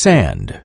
sand.